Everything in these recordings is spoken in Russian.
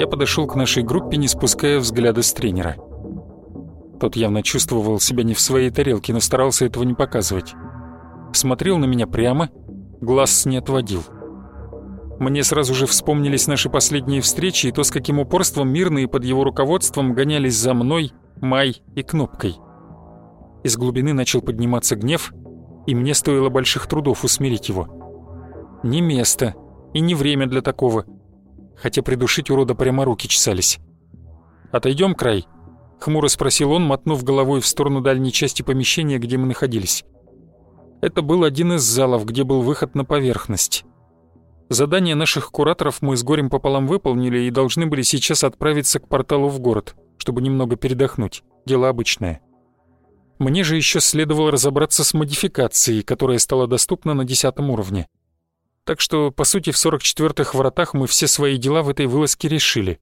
Я подошел к нашей группе, не спуская взгляда с тренера. Тот явно чувствовал себя не в своей тарелке, но старался этого не показывать. Смотрел на меня прямо, глаз не отводил. Мне сразу же вспомнились наши последние встречи и то, с каким упорством мирные под его руководством гонялись за мной, Май и Кнопкой. Из глубины начал подниматься гнев, и мне стоило больших трудов усмирить его. Не место и не время для такого — хотя придушить урода прямо руки чесались. «Отойдем, край?» — хмуро спросил он, мотнув головой в сторону дальней части помещения, где мы находились. Это был один из залов, где был выход на поверхность. Задание наших кураторов мы с горем пополам выполнили и должны были сейчас отправиться к порталу в город, чтобы немного передохнуть. Дело обычное. Мне же еще следовало разобраться с модификацией, которая стала доступна на десятом уровне. Так что, по сути, в 44-х вратах мы все свои дела в этой вылазке решили.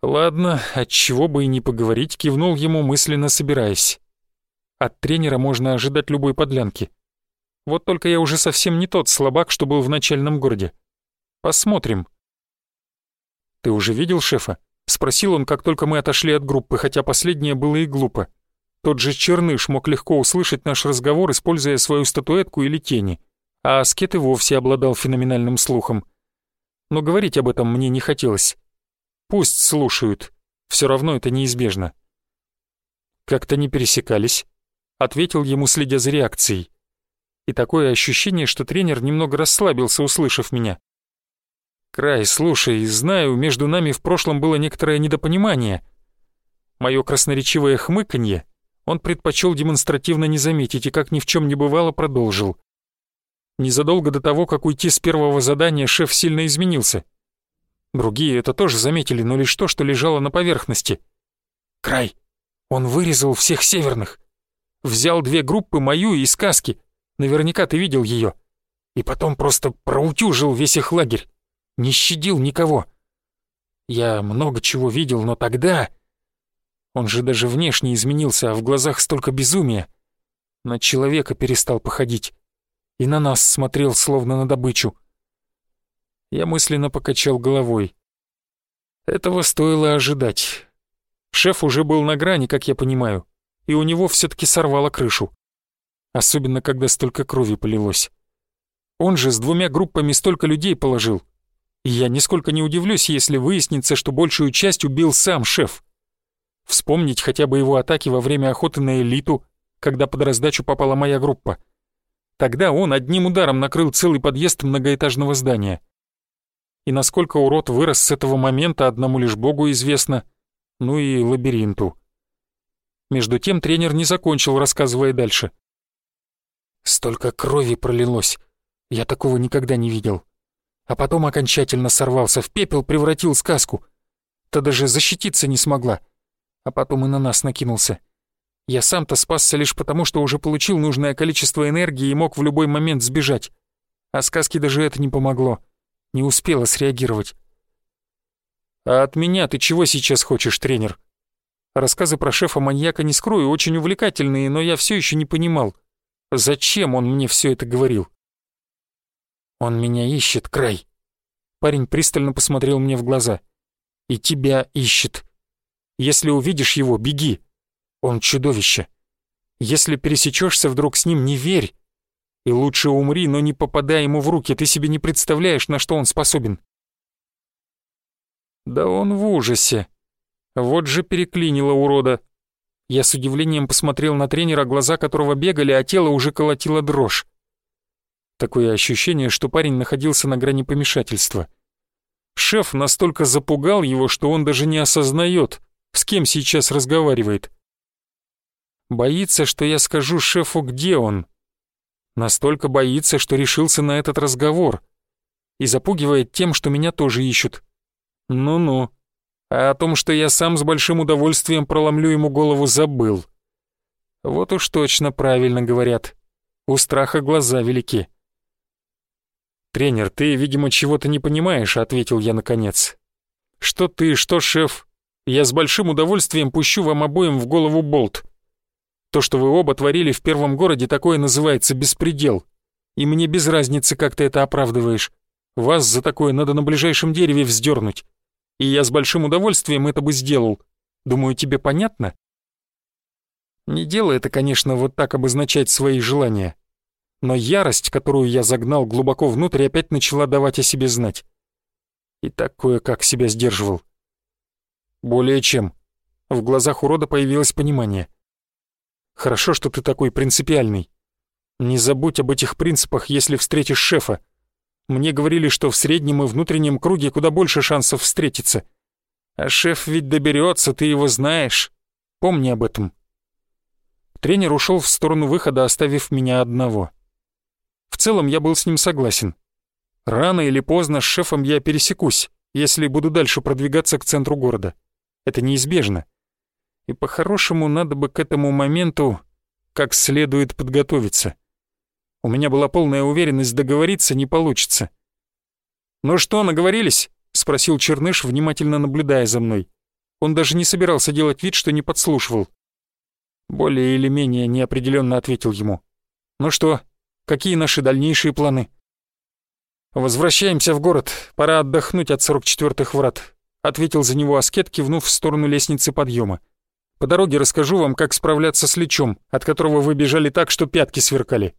Ладно, от чего бы и не поговорить, кивнул ему, мысленно собираясь. От тренера можно ожидать любой подлянки. Вот только я уже совсем не тот слабак, что был в начальном городе. Посмотрим. «Ты уже видел шефа?» — спросил он, как только мы отошли от группы, хотя последнее было и глупо. Тот же Черныш мог легко услышать наш разговор, используя свою статуэтку или тени а аскет и вовсе обладал феноменальным слухом. Но говорить об этом мне не хотелось. Пусть слушают, все равно это неизбежно. «Как-то не пересекались», — ответил ему, следя за реакцией. И такое ощущение, что тренер немного расслабился, услышав меня. «Край, слушай, знаю, между нами в прошлом было некоторое недопонимание. Мое красноречивое хмыканье он предпочел демонстративно не заметить и, как ни в чем не бывало, продолжил. Незадолго до того, как уйти с первого задания, шеф сильно изменился. Другие это тоже заметили, но лишь то, что лежало на поверхности. Край. Он вырезал всех северных. Взял две группы, мою и сказки. Наверняка ты видел ее. И потом просто проутюжил весь их лагерь. Не щадил никого. Я много чего видел, но тогда... Он же даже внешне изменился, а в глазах столько безумия. На человека перестал походить и на нас смотрел, словно на добычу. Я мысленно покачал головой. Этого стоило ожидать. Шеф уже был на грани, как я понимаю, и у него все-таки сорвало крышу. Особенно, когда столько крови полилось. Он же с двумя группами столько людей положил. И я нисколько не удивлюсь, если выяснится, что большую часть убил сам шеф. Вспомнить хотя бы его атаки во время охоты на элиту, когда под раздачу попала моя группа. Тогда он одним ударом накрыл целый подъезд многоэтажного здания. И насколько урод вырос с этого момента, одному лишь богу известно, ну и лабиринту. Между тем тренер не закончил, рассказывая дальше. Столько крови пролилось. Я такого никогда не видел. А потом окончательно сорвался, в пепел превратил сказку. Та даже защититься не смогла. А потом и на нас накинулся. Я сам-то спасся лишь потому, что уже получил нужное количество энергии и мог в любой момент сбежать. А сказке даже это не помогло. Не успела среагировать. «А от меня ты чего сейчас хочешь, тренер?» Рассказы про шефа-маньяка не скрою, очень увлекательные, но я все еще не понимал, зачем он мне все это говорил. «Он меня ищет, Край». Парень пристально посмотрел мне в глаза. «И тебя ищет. Если увидишь его, беги. Он чудовище. Если пересечешься вдруг с ним, не верь. И лучше умри, но не попадай ему в руки, ты себе не представляешь, на что он способен. Да он в ужасе. Вот же переклинило урода. Я с удивлением посмотрел на тренера, глаза которого бегали, а тело уже колотило дрожь. Такое ощущение, что парень находился на грани помешательства. Шеф настолько запугал его, что он даже не осознает, с кем сейчас разговаривает. Боится, что я скажу шефу, где он. Настолько боится, что решился на этот разговор. И запугивает тем, что меня тоже ищут. Ну-ну. А о том, что я сам с большим удовольствием проломлю ему голову, забыл. Вот уж точно правильно говорят. У страха глаза велики. «Тренер, ты, видимо, чего-то не понимаешь», — ответил я наконец. «Что ты, что шеф? Я с большим удовольствием пущу вам обоим в голову болт. То, что вы оба творили в первом городе, такое называется беспредел. И мне без разницы, как ты это оправдываешь. Вас за такое надо на ближайшем дереве вздернуть. И я с большим удовольствием это бы сделал. Думаю, тебе понятно? Не дело это, конечно, вот так обозначать свои желания. Но ярость, которую я загнал глубоко внутрь, опять начала давать о себе знать. И такое, как себя сдерживал. Более чем. В глазах урода появилось понимание. Хорошо, что ты такой принципиальный. Не забудь об этих принципах, если встретишь шефа. Мне говорили, что в среднем и внутреннем круге куда больше шансов встретиться. А шеф ведь доберется, ты его знаешь. Помни об этом. Тренер ушел в сторону выхода, оставив меня одного. В целом я был с ним согласен. Рано или поздно с шефом я пересекусь, если буду дальше продвигаться к центру города. Это неизбежно. И по-хорошему надо бы к этому моменту как следует подготовиться. У меня была полная уверенность, договориться не получится. «Ну что, наговорились?» — спросил Черныш, внимательно наблюдая за мной. Он даже не собирался делать вид, что не подслушивал. Более или менее неопределенно ответил ему. «Ну что, какие наши дальнейшие планы?» «Возвращаемся в город, пора отдохнуть от 44-х врат», ответил за него аскет, кивнув в сторону лестницы подъема. «По дороге расскажу вам, как справляться с лечом, от которого вы бежали так, что пятки сверкали».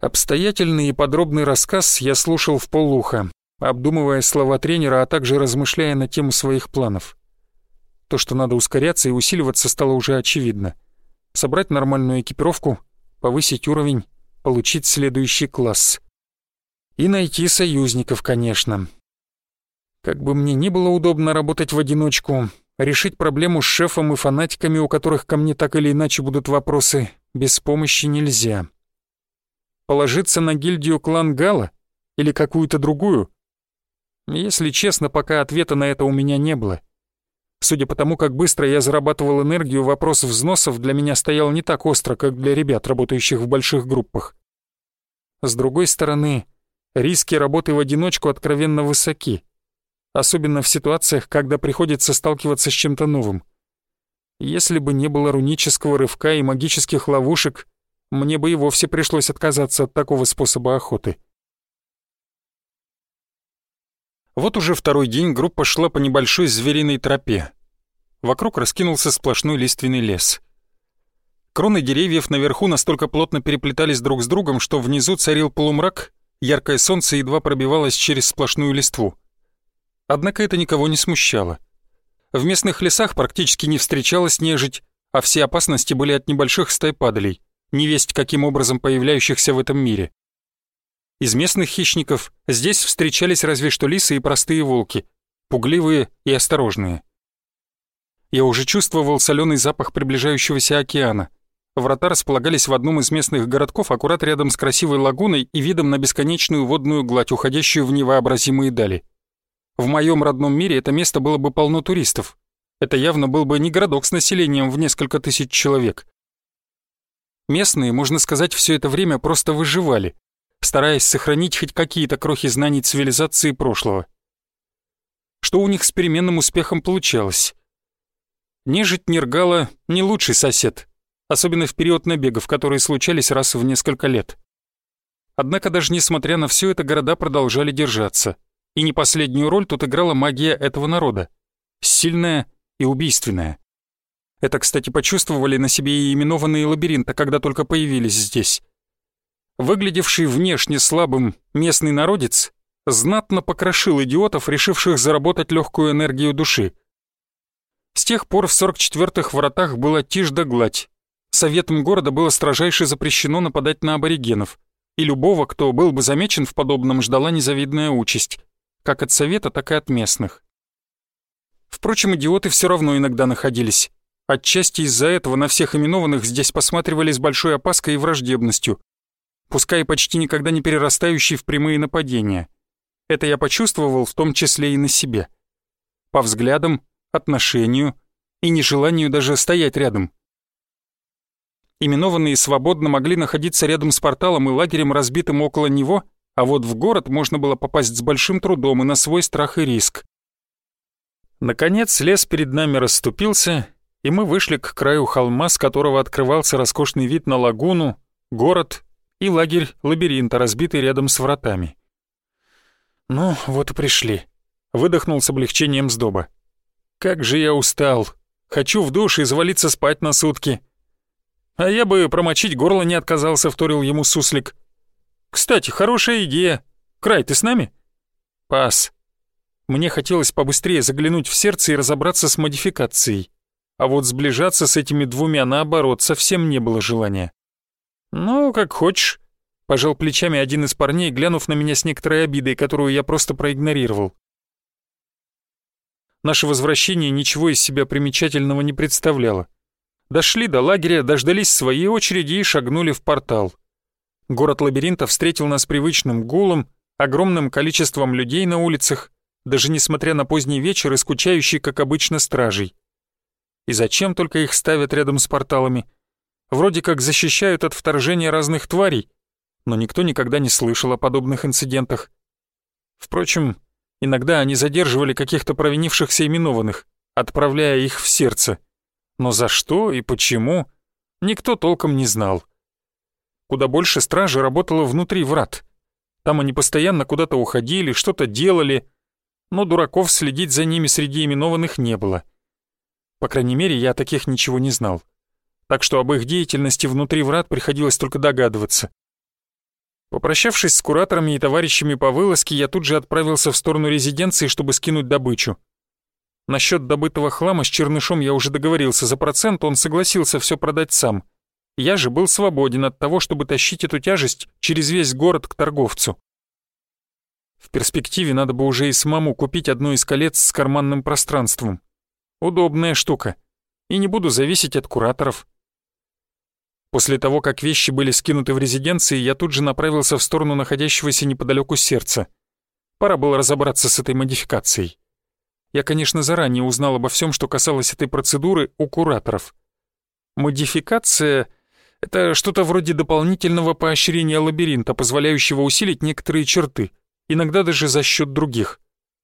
Обстоятельный и подробный рассказ я слушал в полуха, обдумывая слова тренера, а также размышляя на тему своих планов. То, что надо ускоряться и усиливаться, стало уже очевидно. Собрать нормальную экипировку, повысить уровень, получить следующий класс. И найти союзников, конечно. Как бы мне ни было удобно работать в одиночку, решить проблему с шефом и фанатиками, у которых ко мне так или иначе будут вопросы, без помощи нельзя. Положиться на гильдию клан Гала или какую-то другую? Если честно, пока ответа на это у меня не было. Судя по тому, как быстро я зарабатывал энергию, вопрос взносов для меня стоял не так остро, как для ребят, работающих в больших группах. С другой стороны, риски работы в одиночку откровенно высоки, особенно в ситуациях, когда приходится сталкиваться с чем-то новым. Если бы не было рунического рывка и магических ловушек, мне бы и вовсе пришлось отказаться от такого способа охоты. Вот уже второй день группа шла по небольшой звериной тропе. Вокруг раскинулся сплошной лиственный лес. Кроны деревьев наверху настолько плотно переплетались друг с другом, что внизу царил полумрак, яркое солнце едва пробивалось через сплошную листву. Однако это никого не смущало. В местных лесах практически не встречалась нежить, а все опасности были от небольших стай падалей невесть каким образом появляющихся в этом мире. Из местных хищников здесь встречались разве что лисы и простые волки, пугливые и осторожные. Я уже чувствовал соленый запах приближающегося океана. Врата располагались в одном из местных городков аккурат рядом с красивой лагуной и видом на бесконечную водную гладь, уходящую в невообразимые дали. В моем родном мире это место было бы полно туристов. Это явно был бы не городок с населением в несколько тысяч человек. Местные, можно сказать, все это время просто выживали, стараясь сохранить хоть какие-то крохи знаний цивилизации прошлого. Что у них с переменным успехом получалось. Нежить Нергала не лучший сосед, особенно в период набегов, которые случались раз в несколько лет. Однако даже несмотря на все это, города продолжали держаться. И не последнюю роль тут играла магия этого народа. Сильная и убийственная. Это, кстати, почувствовали на себе и именованные лабиринты, когда только появились здесь. Выглядевший внешне слабым местный народец знатно покрошил идиотов, решивших заработать легкую энергию души. С тех пор в 44-х вратах была тишь да гладь. Советом города было строжайше запрещено нападать на аборигенов, и любого, кто был бы замечен в подобном, ждала незавидная участь, как от совета, так и от местных. Впрочем, идиоты все равно иногда находились. Отчасти из-за этого на всех именованных здесь посматривали с большой опаской и враждебностью, пускай почти никогда не перерастающие в прямые нападения. Это я почувствовал в том числе и на себе. по взглядам, отношению и нежеланию даже стоять рядом. Именованные свободно могли находиться рядом с порталом и лагерем, разбитым около него, а вот в город можно было попасть с большим трудом и на свой страх и риск. Наконец лес перед нами расступился, и мы вышли к краю холма, с которого открывался роскошный вид на лагуну, город и лагерь лабиринта, разбитый рядом с вратами. «Ну, вот и пришли», — выдохнул с облегчением сдоба. «Как же я устал! Хочу в душ и завалиться спать на сутки!» «А я бы промочить горло не отказался», — вторил ему суслик. «Кстати, хорошая идея. Край, ты с нами?» «Пас. Мне хотелось побыстрее заглянуть в сердце и разобраться с модификацией. А вот сближаться с этими двумя, наоборот, совсем не было желания. «Ну, как хочешь», — пожал плечами один из парней, глянув на меня с некоторой обидой, которую я просто проигнорировал. Наше возвращение ничего из себя примечательного не представляло. Дошли до лагеря, дождались своей очереди и шагнули в портал. Город лабиринта встретил нас привычным гулом, огромным количеством людей на улицах, даже несмотря на поздний вечер и скучающий, как обычно, стражей. И зачем только их ставят рядом с порталами? Вроде как защищают от вторжения разных тварей, но никто никогда не слышал о подобных инцидентах. Впрочем, иногда они задерживали каких-то провинившихся именованных, отправляя их в сердце. Но за что и почему, никто толком не знал. Куда больше стражи работало внутри врат. Там они постоянно куда-то уходили, что-то делали, но дураков следить за ними среди именованных не было. По крайней мере, я таких ничего не знал. Так что об их деятельности внутри врат приходилось только догадываться. Попрощавшись с кураторами и товарищами по вылазке, я тут же отправился в сторону резиденции, чтобы скинуть добычу. Насчет добытого хлама с чернышом я уже договорился за процент, он согласился все продать сам. Я же был свободен от того, чтобы тащить эту тяжесть через весь город к торговцу. В перспективе надо бы уже и самому купить одно из колец с карманным пространством. Удобная штука. И не буду зависеть от кураторов. После того, как вещи были скинуты в резиденции, я тут же направился в сторону находящегося неподалеку сердца. Пора было разобраться с этой модификацией. Я, конечно, заранее узнал обо всем, что касалось этой процедуры у кураторов. Модификация — это что-то вроде дополнительного поощрения лабиринта, позволяющего усилить некоторые черты — иногда даже за счет других.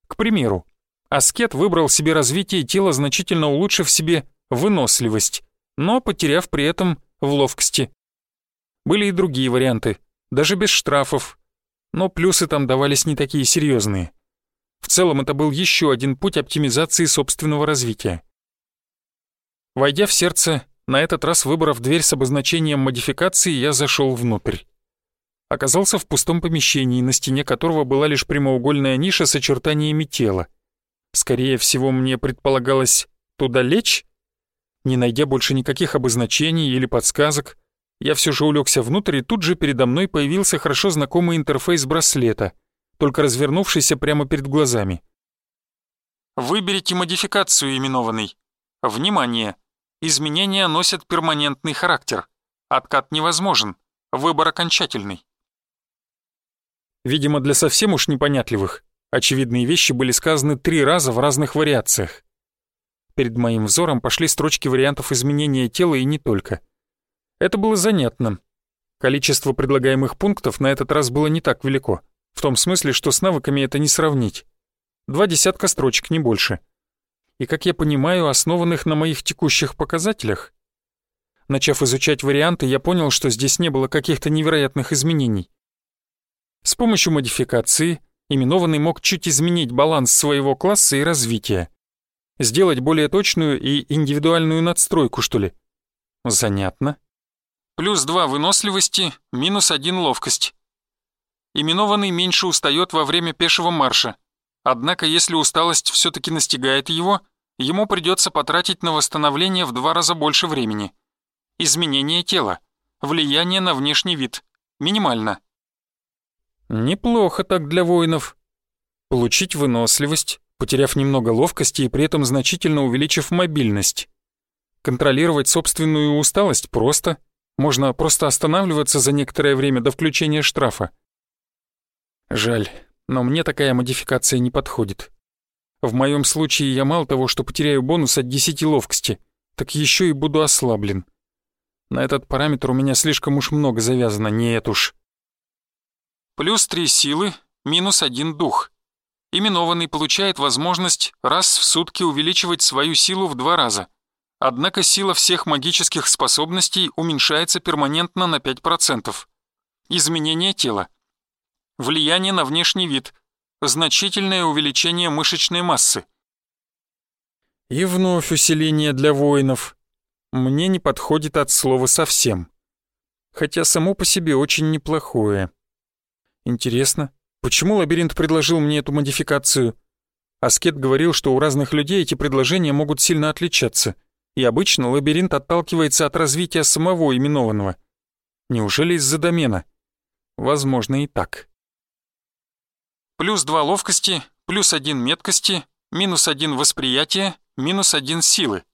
К примеру, аскет выбрал себе развитие тела, значительно улучшив себе выносливость, но потеряв при этом в ловкости. Были и другие варианты, даже без штрафов, но плюсы там давались не такие серьезные. В целом это был еще один путь оптимизации собственного развития. Войдя в сердце, на этот раз выбрав дверь с обозначением модификации, я зашел внутрь оказался в пустом помещении, на стене которого была лишь прямоугольная ниша с очертаниями тела. Скорее всего, мне предполагалось туда лечь? Не найдя больше никаких обозначений или подсказок, я все же улегся внутрь, и тут же передо мной появился хорошо знакомый интерфейс браслета, только развернувшийся прямо перед глазами. Выберите модификацию именованной. Внимание! Изменения носят перманентный характер. Откат невозможен. Выбор окончательный. Видимо, для совсем уж непонятливых. Очевидные вещи были сказаны три раза в разных вариациях. Перед моим взором пошли строчки вариантов изменения тела и не только. Это было занятно. Количество предлагаемых пунктов на этот раз было не так велико. В том смысле, что с навыками это не сравнить. Два десятка строчек, не больше. И, как я понимаю, основанных на моих текущих показателях. Начав изучать варианты, я понял, что здесь не было каких-то невероятных изменений. С помощью модификации именованный мог чуть изменить баланс своего класса и развития. Сделать более точную и индивидуальную надстройку, что ли. Занятно. Плюс 2 выносливости, минус 1 ловкость. Именованный меньше устает во время пешего марша. Однако, если усталость все-таки настигает его, ему придется потратить на восстановление в два раза больше времени. Изменение тела. Влияние на внешний вид. Минимально. Неплохо так для воинов. Получить выносливость, потеряв немного ловкости и при этом значительно увеличив мобильность. Контролировать собственную усталость просто. Можно просто останавливаться за некоторое время до включения штрафа. Жаль, но мне такая модификация не подходит. В моем случае я мало того, что потеряю бонус от 10 ловкости, так еще и буду ослаблен. На этот параметр у меня слишком уж много завязано, нет уж. Плюс 3 силы, минус 1 дух. Именованный получает возможность раз в сутки увеличивать свою силу в два раза. Однако сила всех магических способностей уменьшается перманентно на 5%. Изменение тела. Влияние на внешний вид. Значительное увеличение мышечной массы. И вновь усиление для воинов. Мне не подходит от слова совсем. Хотя само по себе очень неплохое. Интересно, почему лабиринт предложил мне эту модификацию? Аскет говорил, что у разных людей эти предложения могут сильно отличаться — и обычно лабиринт отталкивается от развития самого именованного. Неужели из-за домена? Возможно и так. Плюс 2 ловкости, плюс 1 меткости, минус 1 восприятия, минус 1 силы.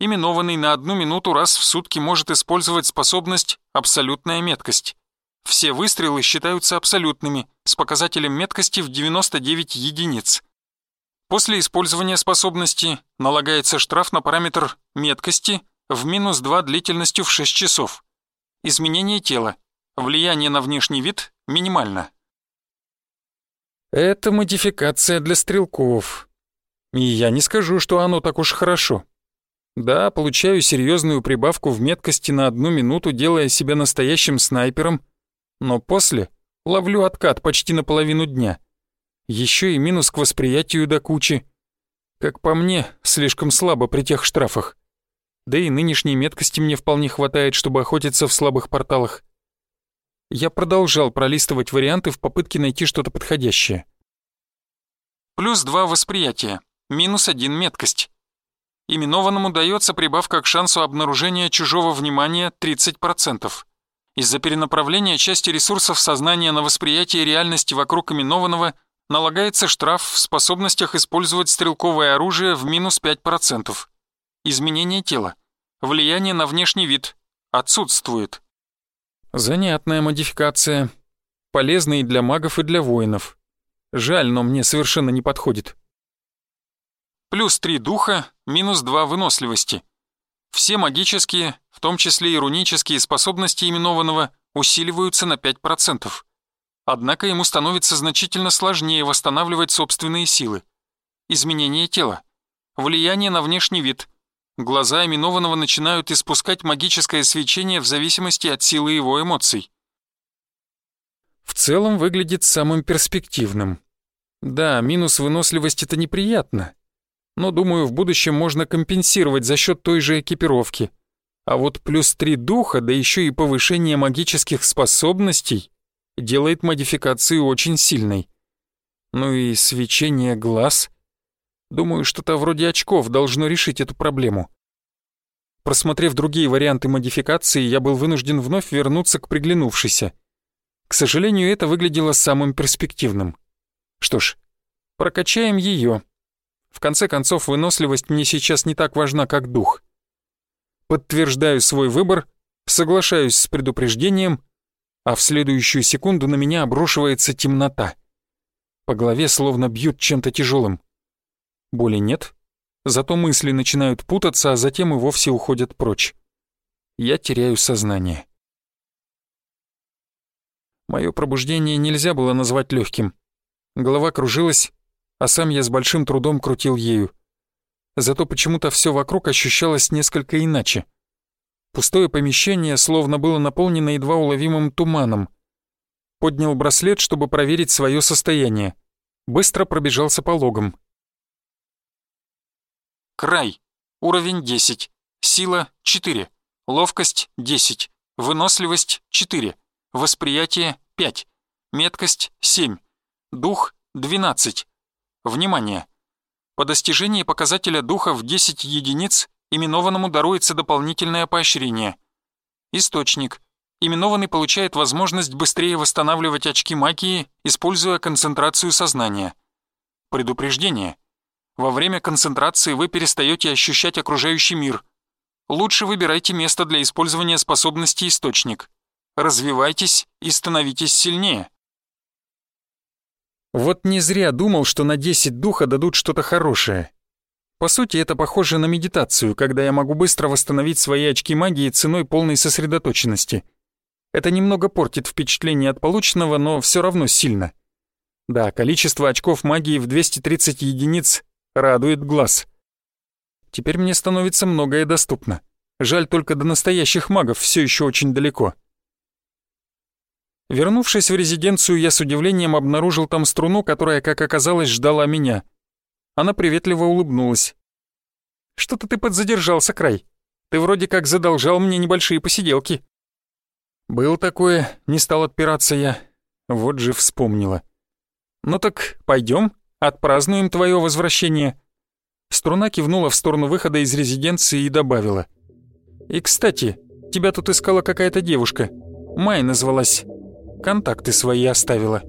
Именованный на одну минуту раз в сутки может использовать способность «абсолютная меткость». Все выстрелы считаются абсолютными, с показателем меткости в 99 единиц. После использования способности налагается штраф на параметр меткости в минус 2 длительностью в 6 часов. Изменение тела. Влияние на внешний вид минимально. Это модификация для стрелков. И я не скажу, что оно так уж хорошо. Да, получаю серьезную прибавку в меткости на одну минуту, делая себя настоящим снайпером, но после ловлю откат почти на половину дня — еще и минус к восприятию до кучи. Как по мне, слишком слабо при тех штрафах. Да и нынешней меткости мне вполне хватает, чтобы охотиться в слабых порталах. Я продолжал пролистывать варианты в попытке найти что-то подходящее. Плюс два восприятия, минус один меткость. Именованному дается прибавка к шансу обнаружения чужого внимания 30%. Из-за перенаправления части ресурсов сознания на восприятие реальности вокруг именованного – налагается штраф в способностях использовать стрелковое оружие в минус 5%. Изменение тела. Влияние на внешний вид. Отсутствует. Занятная модификация. Полезная и для магов, и для воинов. Жаль, но мне совершенно не подходит. Плюс 3 духа, минус 2 выносливости. Все магические, в том числе и рунические способности именованного, усиливаются на 5%. Однако ему становится значительно сложнее восстанавливать собственные силы. Изменение тела. Влияние на внешний вид. Глаза именованного начинают испускать магическое свечение в зависимости от силы его эмоций. В целом выглядит самым перспективным. Да, минус выносливость это неприятно, но думаю, в будущем можно компенсировать за счет той же экипировки. А вот плюс три духа, да еще и повышение магических способностей делает модификацию очень сильной. Ну и свечение глаз. Думаю, что-то вроде очков должно решить эту проблему. Просмотрев другие варианты модификации, я был вынужден вновь вернуться к приглянувшейся. К сожалению, это выглядело самым перспективным. Что ж, прокачаем ее. В конце концов, выносливость мне сейчас не так важна, как дух. Подтверждаю свой выбор, соглашаюсь с предупреждением а в следующую секунду на меня обрушивается темнота. По голове словно бьют чем-то тяжелым. Боли нет, зато мысли начинают путаться, а затем и вовсе уходят прочь. Я теряю сознание. Мое пробуждение нельзя было назвать легким. Голова кружилась, а сам я с большим трудом крутил ею. Зато почему-то все вокруг ощущалось несколько иначе — Пустое помещение словно было наполнено едва уловимым туманом. Поднял браслет, чтобы проверить свое состояние. Быстро пробежался по логам. Край. Уровень 10. Сила 4. Ловкость 10. Выносливость 4. Восприятие 5. Меткость 7. Дух 12. Внимание! По достижении показателя духа в 10 единиц именованному даруется дополнительное поощрение. Источник. Именованный получает возможность быстрее восстанавливать очки магии, используя концентрацию сознания. Предупреждение. Во время концентрации вы перестаете ощущать окружающий мир. Лучше выбирайте место для использования способности «Источник». Развивайтесь и становитесь сильнее. Вот не зря думал, что на 10 духа дадут что-то хорошее. По сути, это похоже на медитацию, когда я могу быстро восстановить свои очки магии ценой полной сосредоточенности. Это немного портит впечатление от полученного, но все равно сильно. Да, количество очков магии в 230 единиц радует глаз. Теперь мне становится многое доступно. Жаль только до настоящих магов все еще очень далеко. Вернувшись в резиденцию, я с удивлением обнаружил там струну, которая, как оказалось, ждала меня. Она приветливо улыбнулась. «Что-то ты подзадержался, Край. Ты вроде как задолжал мне небольшие посиделки». «Был такое, не стал отпираться я. Вот же вспомнила». «Ну так пойдем, отпразднуем твое возвращение». Струна кивнула в сторону выхода из резиденции и добавила. «И, кстати, тебя тут искала какая-то девушка. Май назвалась. Контакты свои оставила.